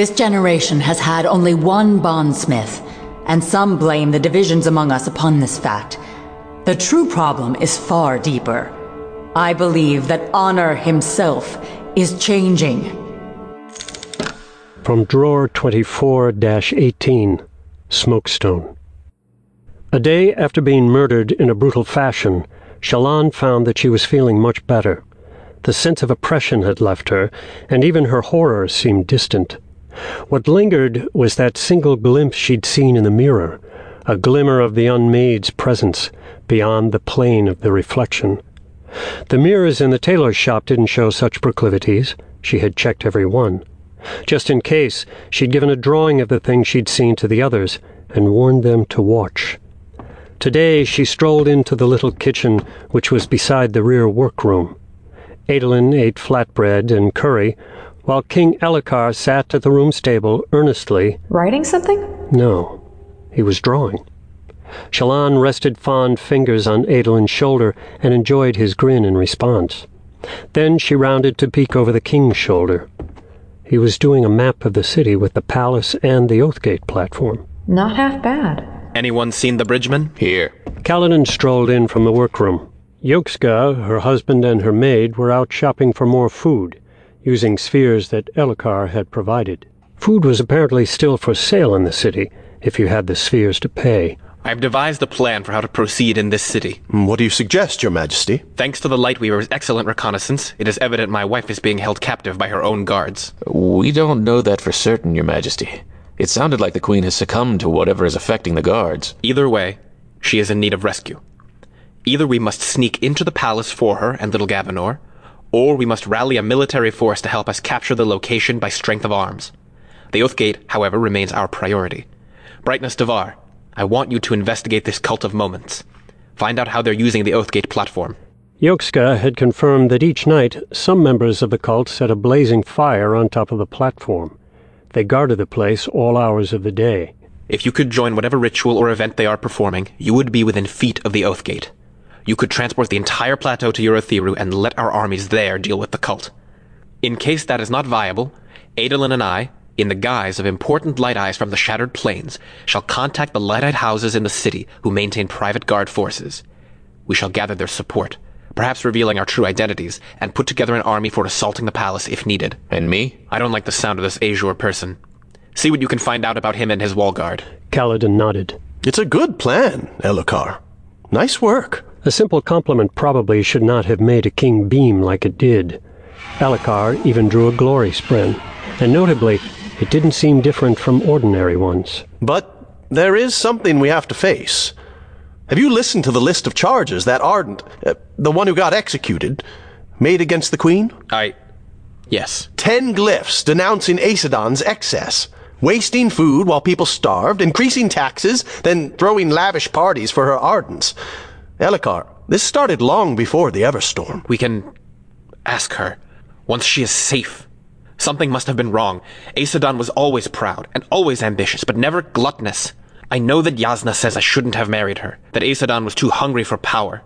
This generation has had only one bondsmith, and some blame the divisions among us upon this fact. The true problem is far deeper. I believe that Honor himself is changing. From drawer 24 18, Smokestone. A day after being murdered in a brutal fashion, Shallan found that she was feeling much better. The sense of oppression had left her, and even her horror seemed distant. What lingered was that single glimpse she'd seen in the mirror, a glimmer of the Unmade's presence beyond the plane of the reflection. The mirrors in the tailor's shop didn't show such proclivities. She had checked every one. Just in case, she'd given a drawing of the thing she'd seen to the others and warned them to watch. Today she strolled into the little kitchen which was beside the rear workroom. Adolin ate flatbread and curry, while King Elhokar sat at the room's table earnestly. Writing something? No, he was drawing. Shallan rested fond fingers on Adolin's shoulder and enjoyed his grin in response. Then she rounded to peek over the king's shoulder. He was doing a map of the city with the palace and the Oathgate platform. Not half bad. Anyone seen the bridgeman? Here. Kaladin strolled in from the workroom. Yokska, her husband, and her maid were out shopping for more food, using spheres that Elhokar had provided. Food was apparently still for sale in the city, if you had the spheres to pay. I've devised a plan for how to proceed in this city. Mm, what do you suggest, Your Majesty? Thanks to the Lightweaver's excellent reconnaissance, it is evident my wife is being held captive by her own guards. We don't know that for certain, Your Majesty. It sounded like the Queen has succumbed to whatever is affecting the guards. Either way, she is in need of rescue. Either we must sneak into the palace for her and little Gavinor, or we must rally a military force to help us capture the location by strength of arms. The Oathgate, however, remains our priority. Brightness Davar, I want you to investigate this cult of moments. Find out how they're using the Oathgate platform. Yokska had confirmed that each night some members of the cult set a blazing fire on top of the platform. They guarded the place all hours of the day. If you could join whatever ritual or event they are performing, you would be within feet of the Oathgate. You could transport the entire plateau to Urithiru and let our armies there deal with the cult. In case that is not viable, Adolin and I, in the guise of important light eyes from the shattered plains, shall contact the light eyed houses in the city who maintain private guard forces. We shall gather their support, perhaps revealing our true identities, and put together an army for assaulting the palace if needed. And me? I don't like the sound of this Azure person. See what you can find out about him and his wall guard. Kaladin nodded. It's a good plan, Elhokar. Nice work. A simple compliment probably should not have made a king beam like it did. Elhokar even drew a glory spren, and notably, it didn't seem different from ordinary ones. But there is something we have to face. Have you listened to the list of charges that Ardent, uh, the one who got executed, made against the Queen? I. Yes. Ten glyphs denouncing Aesudan's excess. Wasting food while people starved, increasing taxes, then throwing lavish parties for her ardents. Elhokar, this started long before the Everstorm. We can ask her. Once she is safe. Something must have been wrong. Aesudan was always proud and always ambitious, but never gluttonous. I know that Jasnah says I shouldn't have married her, that Aesudan was too hungry for power.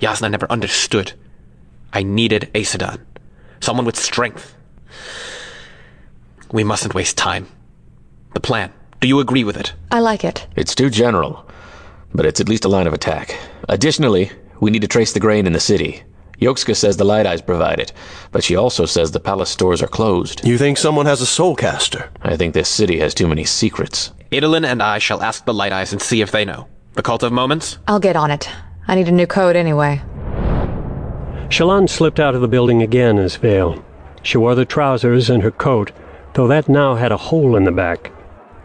Jasnah never understood. I needed Aesudan. Someone with strength. We mustn't waste time. The plan. Do you agree with it? I like it. It's too general, but it's at least a line of attack. Additionally, we need to trace the grain in the city. Yokska says the Light Eyes provide it, but she also says the palace stores are closed. You think someone has a soulcaster? I think this city has too many secrets. Adolin and I shall ask the Light Eyes and see if they know. The Cult of Moments? I'll get on it. I need a new code anyway. Shallan slipped out of the building again as Vale. She wore the trousers and her coat, though that now had a hole in the back.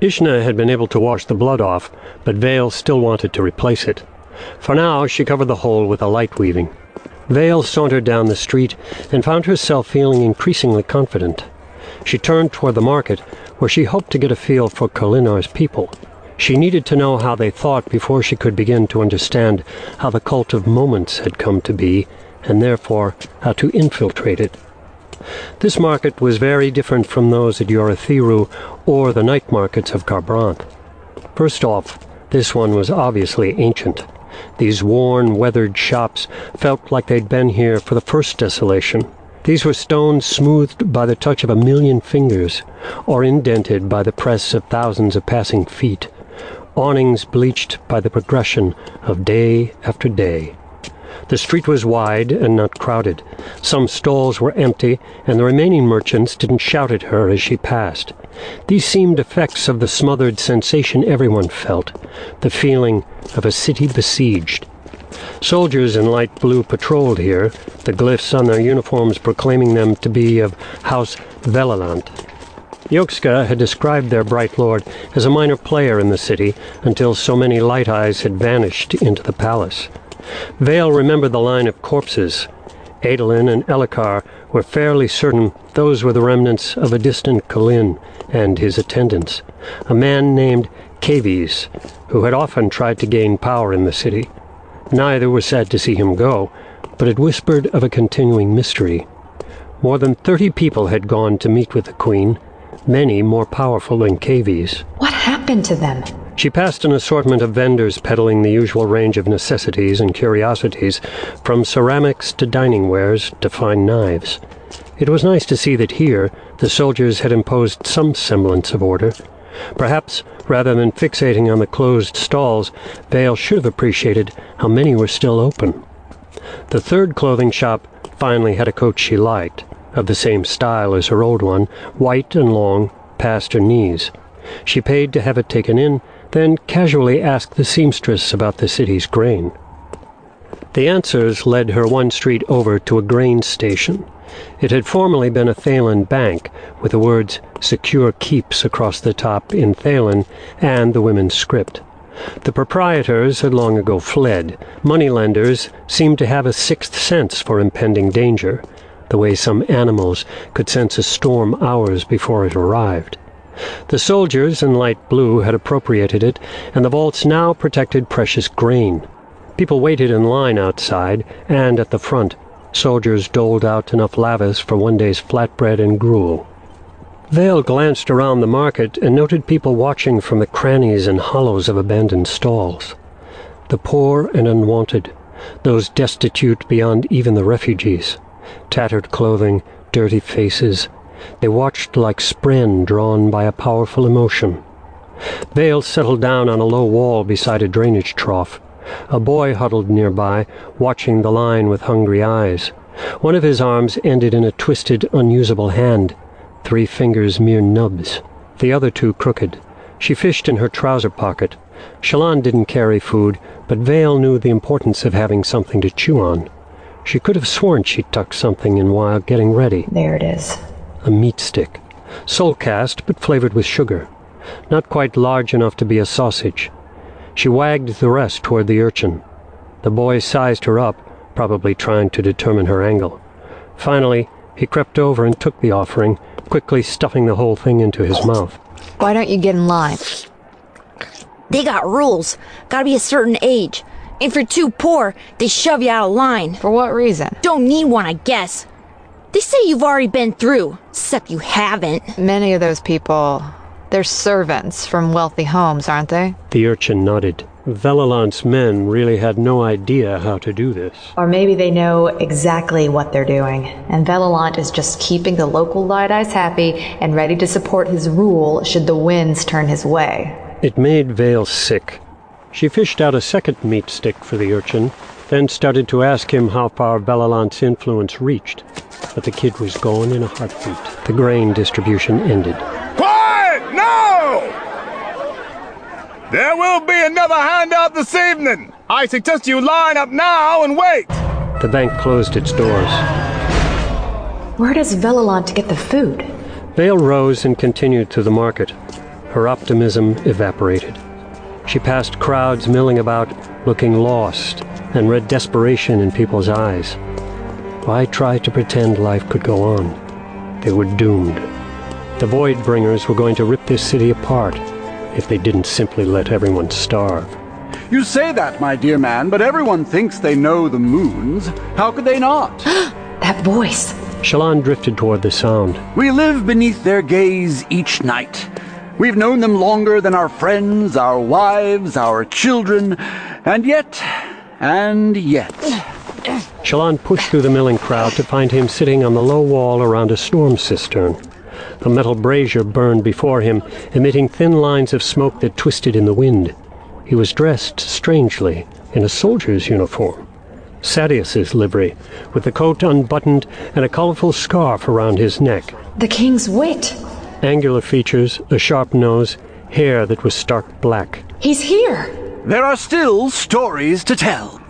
Ishna had been able to wash the blood off, but Vale still wanted to replace it. For now, she covered the hole with a light weaving. Vale sauntered down the street and found herself feeling increasingly confident. She turned toward the market, where she hoped to get a feel for Kholinar's people. She needed to know how they thought before she could begin to understand how the cult of moments had come to be, and therefore how to infiltrate it. This market was very different from those at Urithiru or the night markets of Kharbranth. First off, this one was obviously ancient. These worn, weathered shops felt like they'd been here for the first desolation. These were stones smoothed by the touch of a million fingers, or indented by the press of thousands of passing feet, awnings bleached by the progression of day after day. The street was wide and not crowded. Some stalls were empty, and the remaining merchants didn't shout at her as she passed. These seemed effects of the smothered sensation everyone felt, the feeling of a city besieged. Soldiers in light blue patrolled here, the glyphs on their uniforms proclaiming them to be of House Velalant. Yokska had described their bright lord as a minor player in the city until so many light eyes had vanished into the palace. Vale remembered the line of corpses. Adolin and Elhokar were fairly certain those were the remnants of a distant Kholin and his attendants, a man named Kavis, who had often tried to gain power in the city. Neither was sad to see him go, but it whispered of a continuing mystery. More than thirty people had gone to meet with the Queen, many more powerful than Kavis. What happened to them? She passed an assortment of vendors peddling the usual range of necessities and curiosities, from ceramics to dining wares to fine knives. It was nice to see that here the soldiers had imposed some semblance of order. Perhaps, rather than fixating on the closed stalls, Vale should have appreciated how many were still open. The third clothing shop finally had a coat she liked, of the same style as her old one, white and long, past her knees. She paid to have it taken in then casually asked the seamstress about the city's grain. The answers led her one street over to a grain station. It had formerly been a Thaylen bank, with the words Secure Keeps across the top in Thaylen and the women's script. The proprietors had long ago fled. Moneylenders seemed to have a sixth sense for impending danger, the way some animals could sense a storm hours before it arrived. The soldiers in light blue had appropriated it, and the vaults now protected precious grain. People waited in line outside, and at the front, soldiers doled out enough lavis for one day's flatbread and gruel. Vale glanced around the market and noted people watching from the crannies and hollows of abandoned stalls. The poor and unwanted, those destitute beyond even the refugees, tattered clothing, dirty faces, they watched like spren drawn by a powerful emotion. Vale settled down on a low wall beside a drainage trough. A boy huddled nearby, watching the line with hungry eyes. One of his arms ended in a twisted, unusable hand, three fingers mere nubs, the other two crooked. She fished in her trouser pocket. Shallan didn't carry food, but Vale knew the importance of having something to chew on. She could have sworn she'd tucked something in while getting ready. There it is a meat stick, soul cast but flavored with sugar, not quite large enough to be a sausage. She wagged the rest toward the urchin. The boy sized her up, probably trying to determine her angle. Finally, he crept over and took the offering, quickly stuffing the whole thing into his mouth. Why don't you get in line? They got rules. Gotta be a certain age. If you're too poor, they shove you out of line. For what reason? Don't need one, I guess. They say you've already been through, except you haven't. Many of those people, they're servants from wealthy homes, aren't they? The urchin nodded. Velalant's men really had no idea how to do this. Or maybe they know exactly what they're doing, and Velalant is just keeping the local light happy and ready to support his rule should the winds turn his way. It made Vale sick. She fished out a second meat stick for the urchin, then started to ask him how far Velalant's influence reached but the kid was gone in a heartbeat. The grain distribution ended. Quiet! No! There will be another handout this evening. I suggest you line up now and wait. The bank closed its doors. Where does Velalant get the food? Vale rose and continued to the market. Her optimism evaporated. She passed crowds milling about, looking lost, and read desperation in people's eyes. Why try to pretend life could go on? They were doomed. The Void Bringers were going to rip this city apart if they didn't simply let everyone starve. You say that, my dear man, but everyone thinks they know the moons. How could they not? that voice. Shallan drifted toward the sound. We live beneath their gaze each night. We've known them longer than our friends, our wives, our children, and yet, and yet. Shallan pushed through the milling crowd to find him sitting on the low wall around a storm cistern. The metal brazier burned before him, emitting thin lines of smoke that twisted in the wind. He was dressed strangely in a soldier's uniform. Sadeas's livery, with the coat unbuttoned and a colorful scarf around his neck. The king's wit. Angular features, a sharp nose, hair that was stark black. He's here. There are still stories to tell.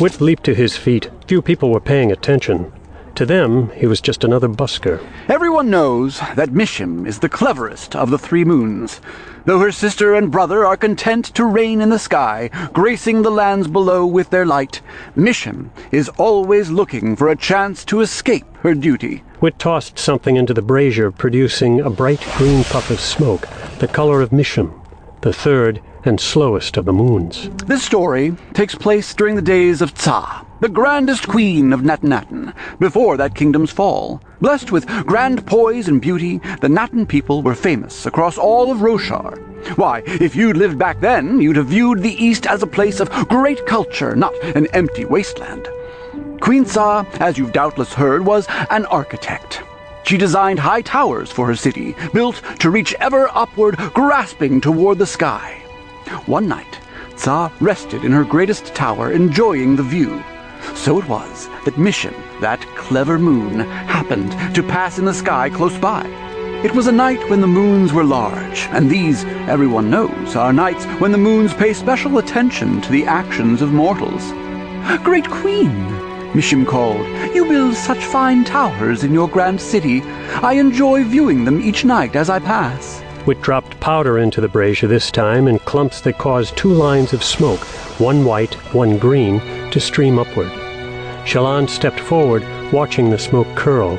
Wit leaped to his feet. Few people were paying attention. To them, he was just another busker. Everyone knows that Mishim is the cleverest of the three moons, though her sister and brother are content to reign in the sky, gracing the lands below with their light. Mishim is always looking for a chance to escape her duty. Wit tossed something into the brazier, producing a bright green puff of smoke, the color of Mishim, the third and slowest of the moons. This story takes place during the days of Tsa, the grandest queen of Natanatan, before that kingdom's fall. Blessed with grand poise and beauty, the Natan people were famous across all of Roshar. Why, if you'd lived back then, you'd have viewed the East as a place of great culture, not an empty wasteland. Queen Tsa, as you've doubtless heard, was an architect. She designed high towers for her city, built to reach ever upward, grasping toward the sky. One night, Tsa rested in her greatest tower, enjoying the view. So it was that Mishim, that clever moon, happened to pass in the sky close by. It was a night when the moons were large, and these, everyone knows, are nights when the moons pay special attention to the actions of mortals. Great Queen, Mishim called, you build such fine towers in your grand city. I enjoy viewing them each night as I pass. Wit dropped powder into the brazier this time in clumps that caused two lines of smoke, one white, one green, to stream upward. Shallan stepped forward, watching the smoke curl.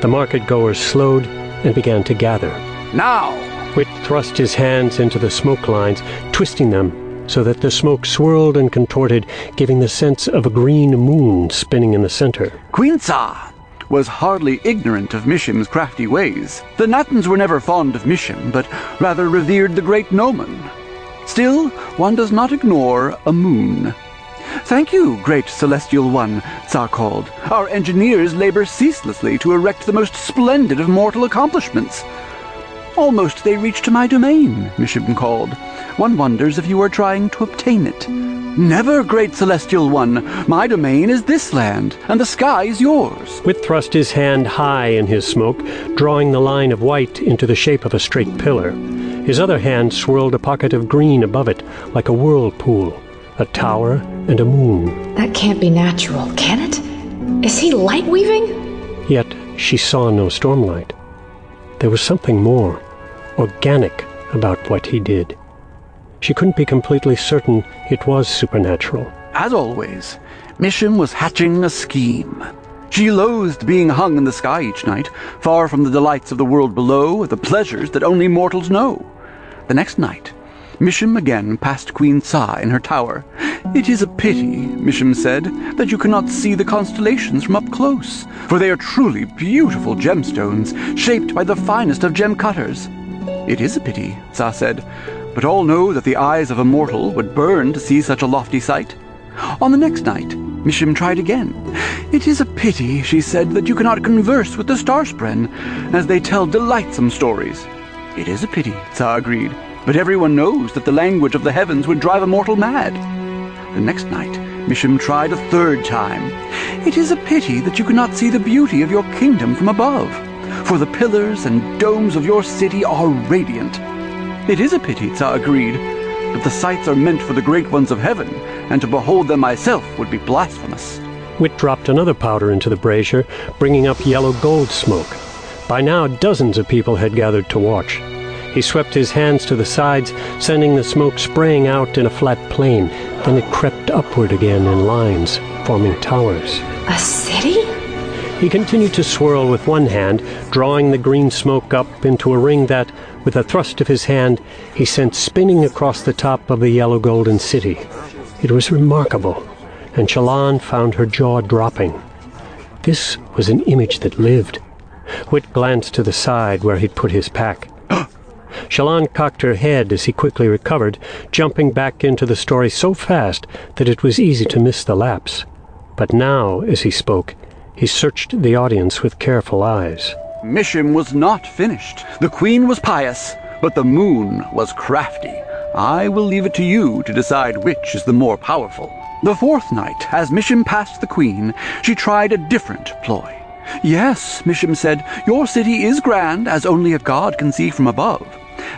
The market goers slowed and began to gather. Now! Wit thrust his hands into the smoke lines, twisting them so that the smoke swirled and contorted, giving the sense of a green moon spinning in the center. Queen Tsa was hardly ignorant of Mishim's crafty ways. The Natans were never fond of Mishim, but rather revered the great Nomon. Still, one does not ignore a moon. Thank you, great celestial one, Tsa called. Our engineers labor ceaselessly to erect the most splendid of mortal accomplishments. Almost they reach to my domain, Mishim called. One wonders if you are trying to obtain it. Never, great celestial one. My domain is this land, and the sky is yours. Wit thrust his hand high in his smoke, drawing the line of white into the shape of a straight pillar. His other hand swirled a pocket of green above it, like a whirlpool, a tower and a moon. That can't be natural, can it? Is he light weaving? Yet she saw no stormlight. There was something more, organic, about what he did. She couldn't be completely certain it was supernatural. As always, Mishim was hatching a scheme. She loathed being hung in the sky each night, far from the delights of the world below, the pleasures that only mortals know. The next night, Mishim again passed Queen Tsa in her tower. It is a pity, Mishim said, that you cannot see the constellations from up close, for they are truly beautiful gemstones, shaped by the finest of gem cutters. It is a pity, Tsa said, but all know that the eyes of a mortal would burn to see such a lofty sight. On the next night, Mishim tried again. It is a pity, she said, that you cannot converse with the Starspren, as they tell delightsome stories. It is a pity, Tsa agreed, but everyone knows that the language of the heavens would drive a mortal mad. The next night, Mishim tried a third time. It is a pity that you cannot see the beauty of your kingdom from above, for the pillars and domes of your city are radiant. It is a pity, Tsa agreed, but the sights are meant for the great ones of heaven, and to behold them myself would be blasphemous. Wit dropped another powder into the brazier, bringing up yellow gold smoke. By now, dozens of people had gathered to watch. He swept his hands to the sides, sending the smoke spraying out in a flat plane. Then it crept upward again in lines, forming towers. A city? He continued to swirl with one hand, drawing the green smoke up into a ring that, with a thrust of his hand, he sent spinning across the top of the yellow golden city. It was remarkable, and Shallan found her jaw dropping. This was an image that lived. Wit glanced to the side where he'd put his pack. Shallan cocked her head as he quickly recovered, jumping back into the story so fast that it was easy to miss the lapse. But now, as he spoke, he searched the audience with careful eyes. Mishim was not finished. The queen was pious, but the moon was crafty. I will leave it to you to decide which is the more powerful. The fourth night, as Mishim passed the queen, she tried a different ploy. Yes, Mishim said, your city is grand as only a god can see from above.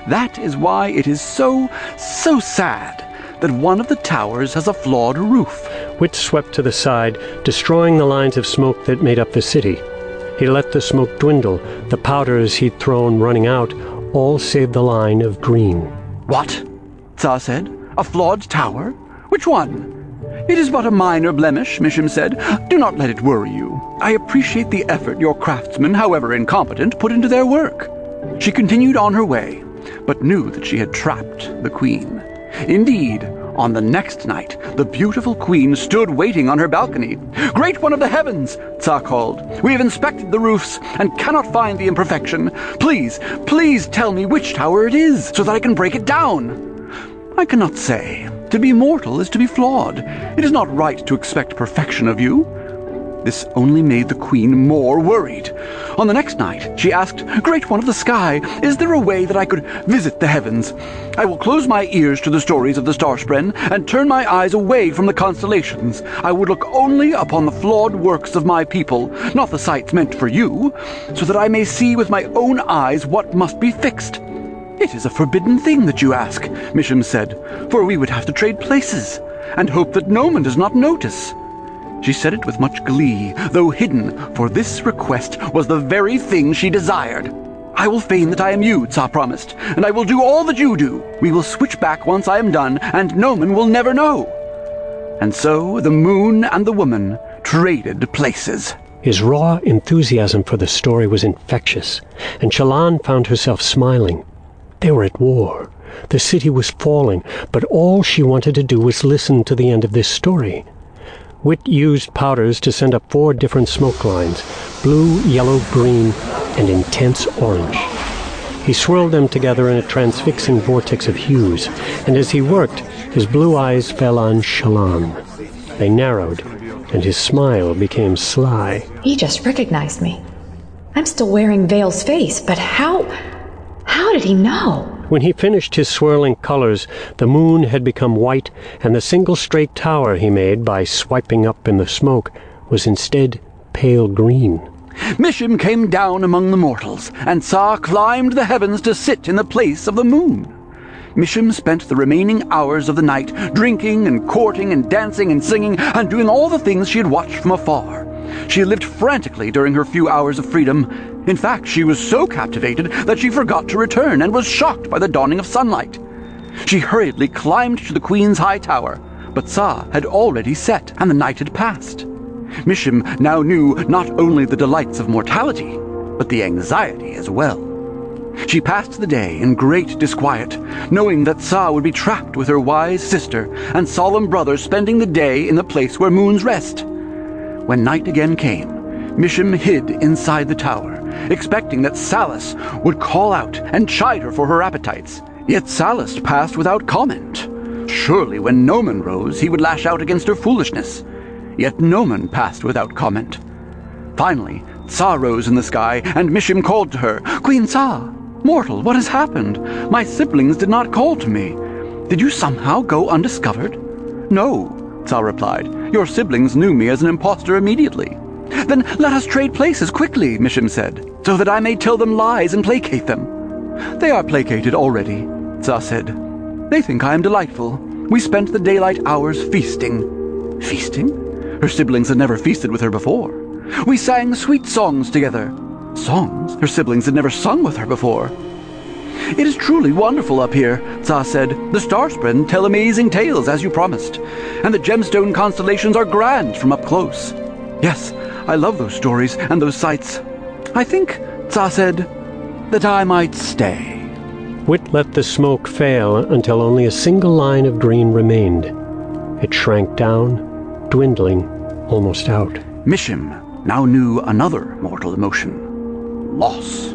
That is why it is so, so sad that one of the towers has a flawed roof. Wit swept to the side, destroying the lines of smoke that made up the city. He let the smoke dwindle, the powders he'd thrown running out, all save the line of green. What? Tsa said. A flawed tower? Which one? It is but a minor blemish, Mishim said. Do not let it worry you. I appreciate the effort your craftsmen, however incompetent, put into their work. She continued on her way, but knew that she had trapped the queen. Indeed, on the next night, the beautiful queen stood waiting on her balcony. Great one of the heavens, Tsa called. We have inspected the roofs and cannot find the imperfection. Please, please tell me which tower it is, so that I can break it down. I cannot say. To be mortal is to be flawed. It is not right to expect perfection of you. This only made the queen more worried. On the next night, she asked, Great One of the Sky, is there a way that I could visit the heavens? I will close my ears to the stories of the Starspren and turn my eyes away from the constellations. I would look only upon the flawed works of my people, not the sights meant for you, so that I may see with my own eyes what must be fixed. It is a forbidden thing that you ask, Mishim said, for we would have to trade places, and hope that Nomon does not notice. She said it with much glee, though hidden, for this request was the very thing she desired. I will feign that I am you, Tsa promised, and I will do all that you do. We will switch back once I am done, and Nomon will never know. And so the moon and the woman traded places. His raw enthusiasm for the story was infectious, and Shallan found herself smiling. They were at war. The city was falling, but all she wanted to do was listen to the end of this story. Wit used powders to send up four different smoke lines blue, yellow, green, and intense orange. He swirled them together in a transfixing vortex of hues, and as he worked, his blue eyes fell on Shallan. They narrowed, and his smile became sly. He just recognized me. I'm still wearing Vale's face, but how. How did he know? When he finished his swirling colors, the moon had become white, and the single straight tower he made by swiping up in the smoke was instead pale green. Mishim came down among the mortals, and Tsa climbed the heavens to sit in the place of the moon. Mishim spent the remaining hours of the night drinking and courting and dancing and singing and doing all the things she had watched from afar. She lived frantically during her few hours of freedom. In fact, she was so captivated that she forgot to return and was shocked by the dawning of sunlight. She hurriedly climbed to the queen's high tower, but Tsa had already set and the night had passed. Mishim now knew not only the delights of mortality, but the anxiety as well. She passed the day in great disquiet, knowing that Tsa would be trapped with her wise sister and solemn brother spending the day in the place where moons rest. When night again came, Mishim hid inside the tower, expecting that Salas would call out and chide her for her appetites. Yet Salas passed without comment. Surely when Nomon rose, he would lash out against her foolishness. Yet Nomon passed without comment. Finally, Tsa rose in the sky, and Mishim called to her, Queen Tsa, mortal, what has happened? My siblings did not call to me. Did you somehow go undiscovered? No, Tsa replied. Your siblings knew me as an impostor immediately. Then let us trade places quickly, Mishim said, so that I may tell them lies and placate them. They are placated already, Tsa said. They think I am delightful. We spent the daylight hours feasting. Feasting? Her siblings had never feasted with her before. We sang sweet songs together. Songs her siblings had never sung with her before. It is truly wonderful up here, Tsa said. The Starspren tell amazing tales, as you promised, and the gemstone constellations are grand from up close. Yes, I love those stories and those sights. I think, Tsa said, that I might stay. Wit let the smoke fail until only a single line of green remained. It shrank down, dwindling almost out. Mishim now knew another mortal emotion loss.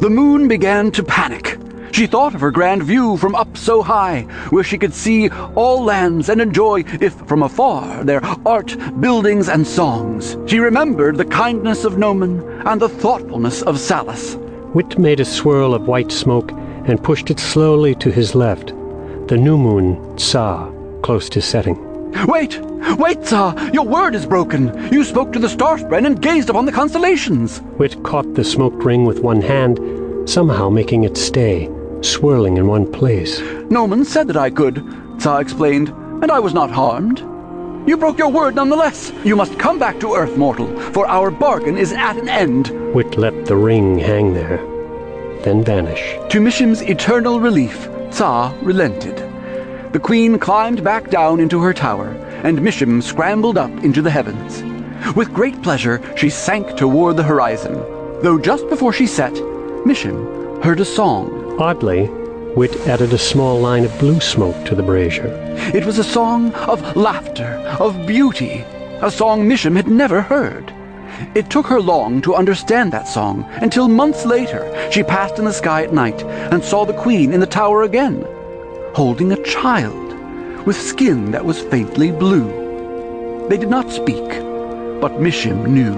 The moon began to panic. She thought of her grand view from up so high, where she could see all lands and enjoy, if from afar, their art, buildings, and songs. She remembered the kindness of Nomon and the thoughtfulness of Salas. Wit made a swirl of white smoke and pushed it slowly to his left. The new moon saw close to setting. Wait! Wait, Tsa! Your word is broken! You spoke to the Starspren and gazed upon the constellations! Wit caught the smoke ring with one hand, somehow making it stay, swirling in one place. Nomon said that I could, Tsa explained, and I was not harmed. You broke your word nonetheless. You must come back to Earth, mortal, for our bargain is at an end. Wit let the ring hang there, then vanish. To Mishim's eternal relief, Tsa relented. The queen climbed back down into her tower, and Mishim scrambled up into the heavens. With great pleasure, she sank toward the horizon, though just before she set, Mishim heard a song. Oddly, Wit added a small line of blue smoke to the brazier. It was a song of laughter, of beauty, a song Mishim had never heard. It took her long to understand that song, until months later she passed in the sky at night and saw the queen in the tower again, holding a child with skin that was faintly blue. They did not speak, but Mishim knew.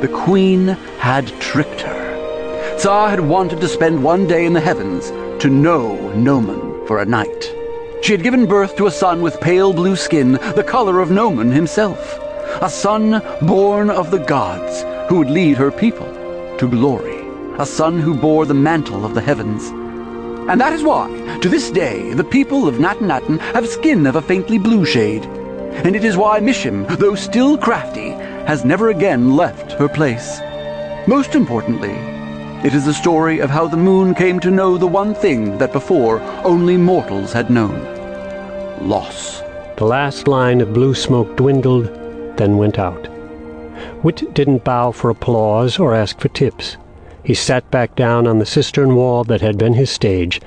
The queen had tricked her. Tsa had wanted to spend one day in the heavens to know Nomon for a night. She had given birth to a son with pale blue skin, the color of Nomon himself. A son born of the gods, who would lead her people to glory. A son who bore the mantle of the heavens. And that is why, to this day, the people of Natin have skin of a faintly blue shade. And it is why Mishim, though still crafty, has never again left her place. Most importantly, it is the story of how the moon came to know the one thing that before only mortals had known loss. The last line of blue smoke dwindled, then went out. Wit didn't bow for applause or ask for tips. He sat back down on the cistern wall that had been his stage,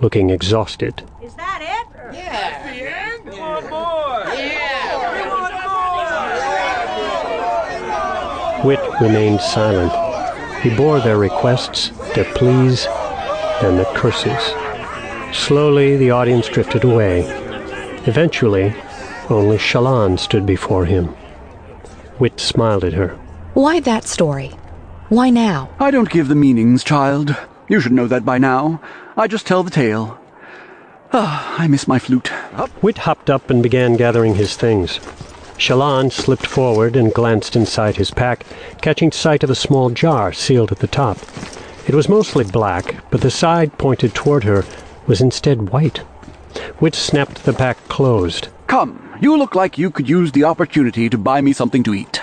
looking exhausted. Is that it? Yeah. the end? Come on, boy. Yeah. Come on, Wit remained silent. He bore their requests, their pleas, and the curses. Slowly the audience drifted away. Eventually, only Shallan stood before him. Wit smiled at her. Why that story? Why now? I don't give the meanings, child. You should know that by now. I just tell the tale. Ah, I miss my flute. Up. Wit hopped up and began gathering his things. Shallan slipped forward and glanced inside his pack, catching sight of a small jar sealed at the top. It was mostly black, but the side pointed toward her was instead white. Wit snapped the pack closed. Come, you look like you could use the opportunity to buy me something to eat.